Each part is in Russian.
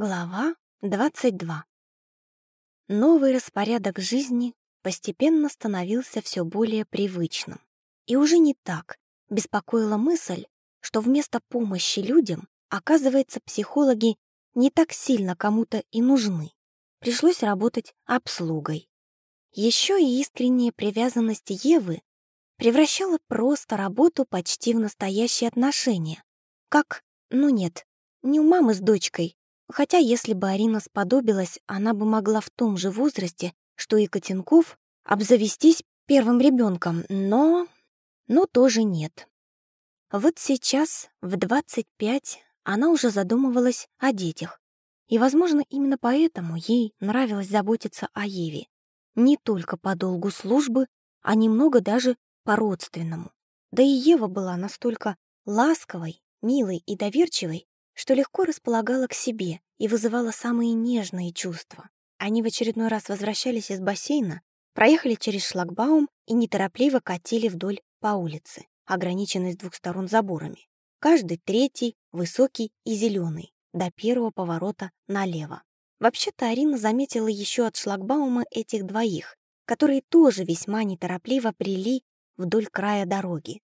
Глава 22. Новый распорядок жизни постепенно становился все более привычным. И уже не так беспокоила мысль, что вместо помощи людям, оказывается, психологи не так сильно кому-то и нужны. Пришлось работать обслугой. Еще и искренняя привязанность Евы превращала просто работу почти в настоящие отношения. Как, ну нет, не у мамы с дочкой, Хотя, если бы Арина сподобилась, она бы могла в том же возрасте, что и Котенков, обзавестись первым ребенком, но... но тоже нет. Вот сейчас, в 25, она уже задумывалась о детях. И, возможно, именно поэтому ей нравилось заботиться о Еве. Не только по долгу службы, а немного даже по-родственному. Да и Ева была настолько ласковой, милой и доверчивой, что легко располагала к себе и вызывала самые нежные чувства. Они в очередной раз возвращались из бассейна, проехали через шлагбаум и неторопливо катили вдоль по улице, ограниченной с двух сторон заборами. Каждый третий, высокий и зеленый, до первого поворота налево. Вообще-то Арина заметила еще от шлагбаума этих двоих, которые тоже весьма неторопливо прили вдоль края дороги.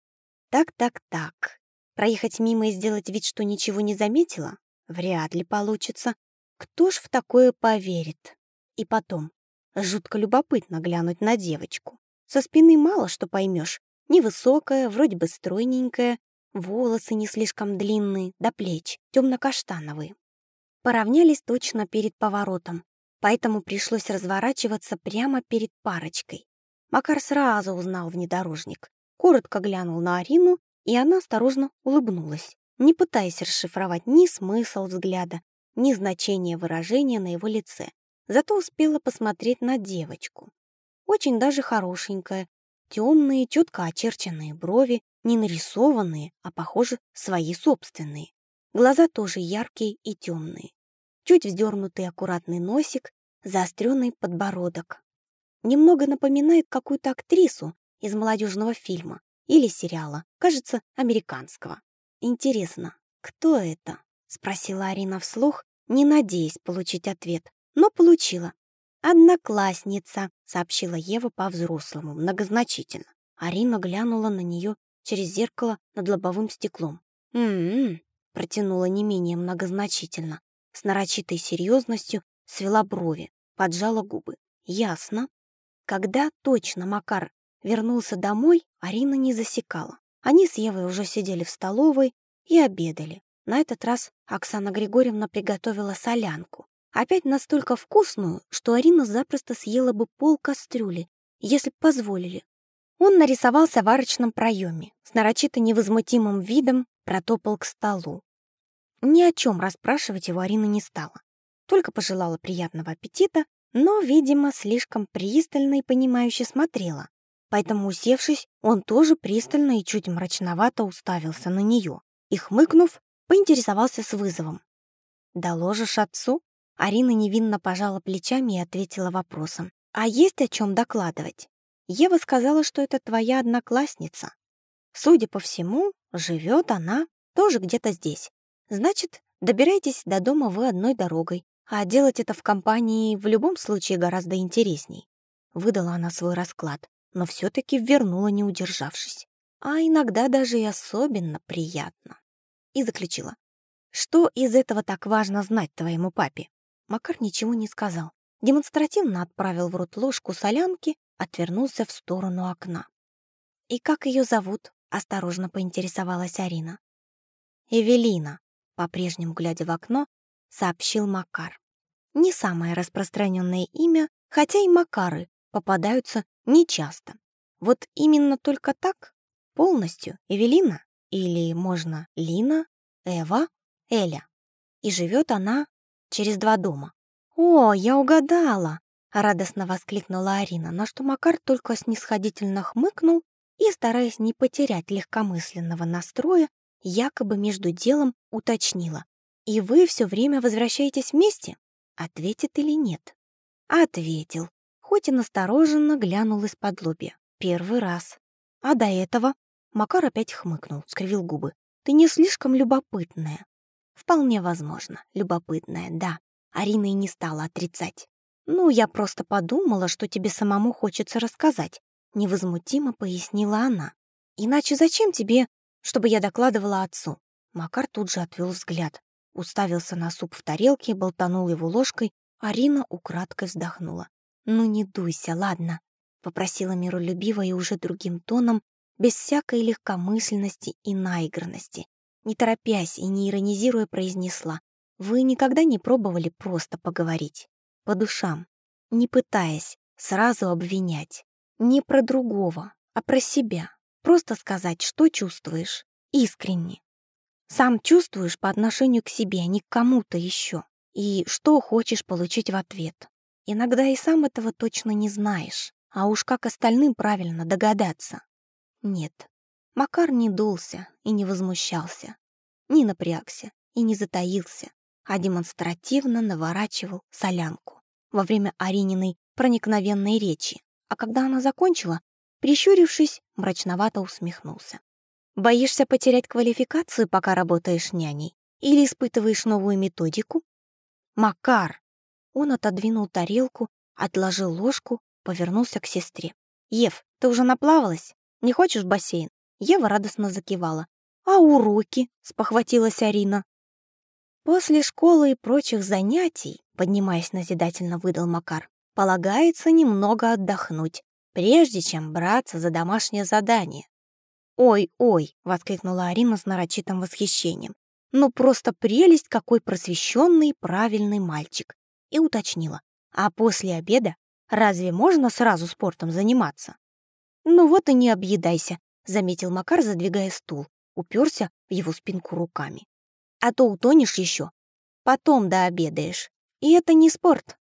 Так-так-так, Проехать мимо и сделать вид, что ничего не заметила? Вряд ли получится. Кто ж в такое поверит? И потом, жутко любопытно глянуть на девочку. Со спины мало что поймешь. Невысокая, вроде бы стройненькая, волосы не слишком длинные, до плеч, темно-каштановые. Поравнялись точно перед поворотом, поэтому пришлось разворачиваться прямо перед парочкой. Макар сразу узнал внедорожник, коротко глянул на Арину и она осторожно улыбнулась, не пытаясь расшифровать ни смысл взгляда, ни значение выражения на его лице. Зато успела посмотреть на девочку. Очень даже хорошенькая, темные, четко очерченные брови, не нарисованные, а, похоже, свои собственные. Глаза тоже яркие и темные. Чуть вздернутый аккуратный носик, заостренный подбородок. Немного напоминает какую-то актрису из молодежного фильма, или сериала, кажется, американского. Интересно, кто это? Спросила Арина вслух, не надеясь получить ответ, но получила. «Одноклассница», — сообщила Ева по-взрослому, многозначительно. Арина глянула на нее через зеркало над лобовым стеклом. «М-м-м», протянула не менее многозначительно, с нарочитой серьезностью свела брови, поджала губы. «Ясно». Когда точно Макар вернулся домой, Арина не засекала. Они с Евой уже сидели в столовой и обедали. На этот раз Оксана Григорьевна приготовила солянку. Опять настолько вкусную, что Арина запросто съела бы пол кастрюли, если б позволили. Он нарисовался в арочном проеме, с нарочито невозмутимым видом протопал к столу. Ни о чем расспрашивать его Арина не стала. Только пожелала приятного аппетита, но, видимо, слишком пристально и понимающе смотрела, Поэтому, усевшись, он тоже пристально и чуть мрачновато уставился на нее и, хмыкнув, поинтересовался с вызовом. «Доложишь отцу?» Арина невинно пожала плечами и ответила вопросом. «А есть о чем докладывать? Ева сказала, что это твоя одноклассница. Судя по всему, живет она тоже где-то здесь. Значит, добирайтесь до дома вы одной дорогой, а делать это в компании в любом случае гораздо интересней». Выдала она свой расклад но все-таки вернула, не удержавшись. А иногда даже и особенно приятно. И заключила. Что из этого так важно знать твоему папе? Макар ничего не сказал. Демонстративно отправил в рот ложку солянки, отвернулся в сторону окна. «И как ее зовут?» — осторожно поинтересовалась Арина. «Эвелина», — по-прежнему глядя в окно, сообщил Макар. Не самое распространенное имя, хотя и Макары попадаются нечасто. Вот именно только так? Полностью Эвелина? Или можно Лина, Эва, Эля? И живет она через два дома. «О, я угадала!» — радостно воскликнула Арина, на что Макар только снисходительно хмыкнул и, стараясь не потерять легкомысленного настроя, якобы между делом уточнила. «И вы все время возвращаетесь вместе?» Ответит или нет? Ответил и настороженно глянул из-под лобья. Первый раз. А до этого Макар опять хмыкнул, скривил губы. «Ты не слишком любопытная». Вполне возможно, любопытная, да. Арина и не стала отрицать. «Ну, я просто подумала, что тебе самому хочется рассказать», невозмутимо пояснила она. «Иначе зачем тебе, чтобы я докладывала отцу?» Макар тут же отвел взгляд, уставился на суп в тарелке, болтанул его ложкой, Арина украдкой вздохнула. «Ну не дуйся, ладно?» — попросила миролюбиво и уже другим тоном, без всякой легкомысленности и наигранности. Не торопясь и не иронизируя, произнесла. «Вы никогда не пробовали просто поговорить? По душам, не пытаясь сразу обвинять. Не про другого, а про себя. Просто сказать, что чувствуешь. Искренне. Сам чувствуешь по отношению к себе, а не к кому-то еще. И что хочешь получить в ответ. Иногда и сам этого точно не знаешь. А уж как остальным правильно догадаться. Нет, Макар не дулся и не возмущался, не напрягся и не затаился, а демонстративно наворачивал солянку во время Арининой проникновенной речи, а когда она закончила, прищурившись, мрачновато усмехнулся. «Боишься потерять квалификацию, пока работаешь няней? Или испытываешь новую методику?» «Макар!» Он отодвинул тарелку, отложил ложку, повернулся к сестре. «Ев, ты уже наплавалась?» Не хочешь в бассейн?» Ева радостно закивала. «А уроки?» — спохватилась Арина. «После школы и прочих занятий», — поднимаясь назидательно, выдал Макар, «полагается немного отдохнуть, прежде чем браться за домашнее задание». «Ой-ой!» — воскликнула Арина с нарочитым восхищением. «Ну просто прелесть, какой просвещенный правильный мальчик!» И уточнила. «А после обеда разве можно сразу спортом заниматься?» «Ну вот и не объедайся», — заметил Макар, задвигая стул. Уперся в его спинку руками. «А то утонешь еще. Потом дообедаешь. И это не спорт».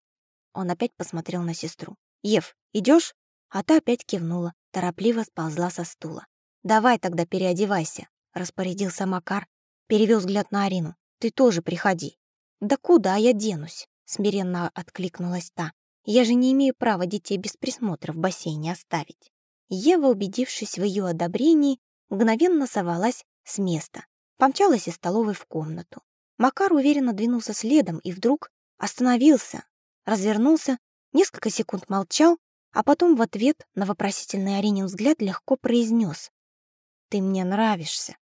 Он опять посмотрел на сестру. «Ев, идешь? А та опять кивнула, торопливо сползла со стула. «Давай тогда переодевайся», — распорядился Макар, перевел взгляд на Арину. «Ты тоже приходи». «Да куда я денусь?» — смиренно откликнулась та. «Я же не имею права детей без присмотра в бассейне оставить». Ева, убедившись в ее одобрении, мгновенно совалась с места, помчалась из столовой в комнату. Макар уверенно двинулся следом и вдруг остановился, развернулся, несколько секунд молчал, а потом в ответ на вопросительный Аринин взгляд легко произнес «Ты мне нравишься».